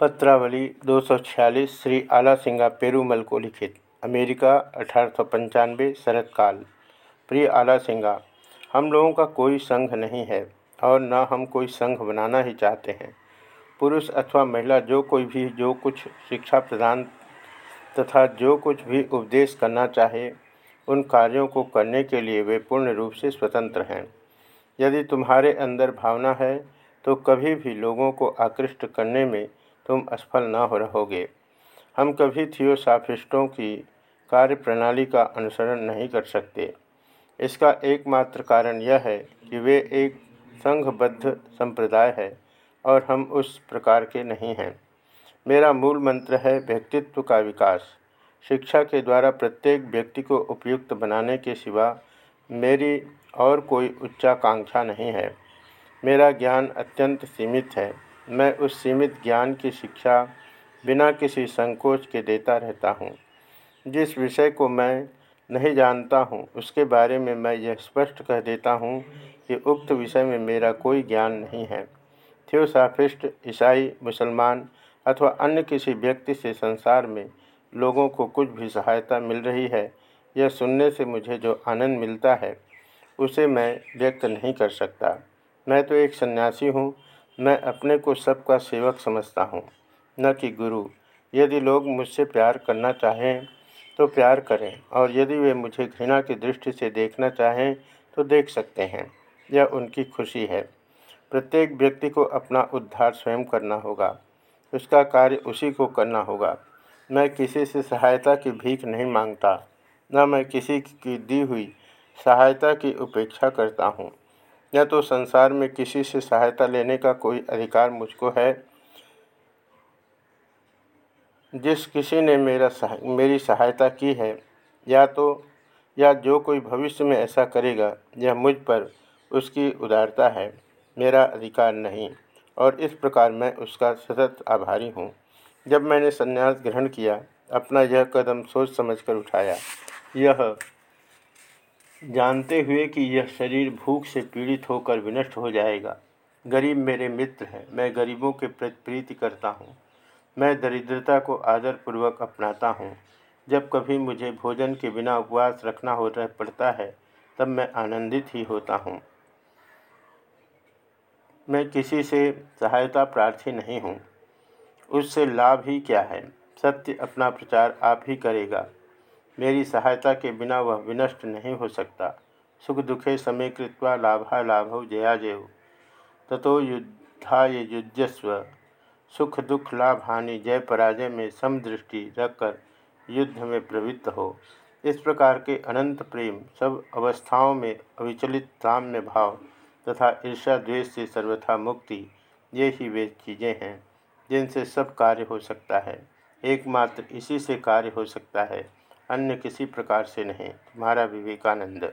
पत्रावली 246 श्री आला सिंगा पेरूमल को लिखित, अमेरिका, अठारह शरत काल। प्रिय आला सिंगा, हम लोगों का कोई संघ नहीं है और न हम कोई संघ बनाना ही चाहते हैं। पुरुष अथवा महिला, जो कोई भी, जो कुछ शिक्षा प्रदान तथा जो कुछ भी उपदेश करना चाहे, उन कार्यों को करने के लिए वे पूर्ण रूप से स्वतंत्र हैं। यदि तुम्हारे अंदर भावना है तो कभी भी लोगों को आकृष्ट करने में तुम असफल न हो रहोगे। हम कभी थियोसाफिस्टों की कार्य प्रणाली का अनुसरण नहीं कर सकते। इसका एकमात्र कारण यह है कि वे एक संघबद्ध संप्रदाय है और हम उस प्रकार के नहीं हैं। मेरा मूल मंत्र है व्यक्तित्व का विकास। शिक्षा के द्वारा प्रत्येक व्यक्ति को उपयुक्त बनाने के सिवा मेरी और कोई उच्चाकांक्षा नहीं है। मेरा ज्ञान अत्यंत सीमित है। मैं उस सीमित ज्ञान की शिक्षा बिना किसी संकोच के देता रहता हूँ। जिस विषय को मैं नहीं जानता हूँ, उसके बारे में मैं यह स्पष्ट कह देता हूँ कि उक्त विषय में मेरा कोई ज्ञान नहीं है। थियोसाफिस्ट, ईसाई, मुसलमान अथवा अन्य किसी व्यक्ति से संसार में लोगों को कुछ भी सहायता मिल रही है, यह सुनने से मुझे जो आनंद मिलता है, उसे मैं व्यक्त नहीं कर सकता। मैं तो एक सन्यासी हूँ मैं अपने को सबका सेवक समझता हूँ। न कि गुरु। यदि लोग मुझसे प्यार करना चाहें तो प्यार करें, और यदि वे मुझे घृणा की दृष्टि से देखना चाहें तो देख सकते हैं, यह उनकी खुशी है। प्रत्येक व्यक्ति को अपना उद्धार स्वयं करना होगा। उसका कार्य उसी को करना होगा। मैं किसी से सहायता की भीख नहीं माँगता, न मैं किसी की दी हुई सहायता की उपेक्षा करता हूँ। या तो संसार में किसी से सहायता लेने का कोई अधिकार मुझको है? जिस किसी ने मेरा सह, मेरी सहायता की है या तो या जो कोई भविष्य में ऐसा करेगा यह मुझ पर उसकी उदारता है मेरा अधिकार नहीं। और इस प्रकार मैं उसका सतत आभारी हूँ। जब मैंने संन्यास ग्रहण किया अपना यह कदम सोच समझकर उठाया। यह जानते हुए कि यह शरीर भूख से पीड़ित होकर विनष्ट हो जाएगा। गरीब मेरे मित्र हैं, मैं गरीबों के प्रति प्रीति करता हूँ। मैं दरिद्रता को आदरपूर्वक अपनाता हूँ। जब कभी मुझे भोजन के बिना उपवास रखना हो रह पड़ता है, तब मैं आनंदित ही होता हूँ। मैं किसी से सहायता प्रार्थी नहीं हूँ। उससे लाभ ही क्या है? सत्य अपना प्रचार आप ही करेगा। मेरी सहायता के बिना वह विनष्ट नहीं हो सकता। सुख दुखे समय कृत्वा लाभा जय ततो युद्धा युजस्व सुख दुख लाभ हानि जय पराजय में समदृष्टि रखकर युद्ध में प्रवृत्त हो। इस प्रकार के अनंत प्रेम सब अवस्थाओं में अविचलित साम्य भाव तथा ईर्षा द्वेष से सर्वथा मुक्ति, ये ही वे चीज़ें हैं जिनसे सब कार्य हो सकता है। एकमात्र इसी से कार्य हो सकता है। अन्य किसी प्रकार से नहीं। तुम्हारा विवेकानंद।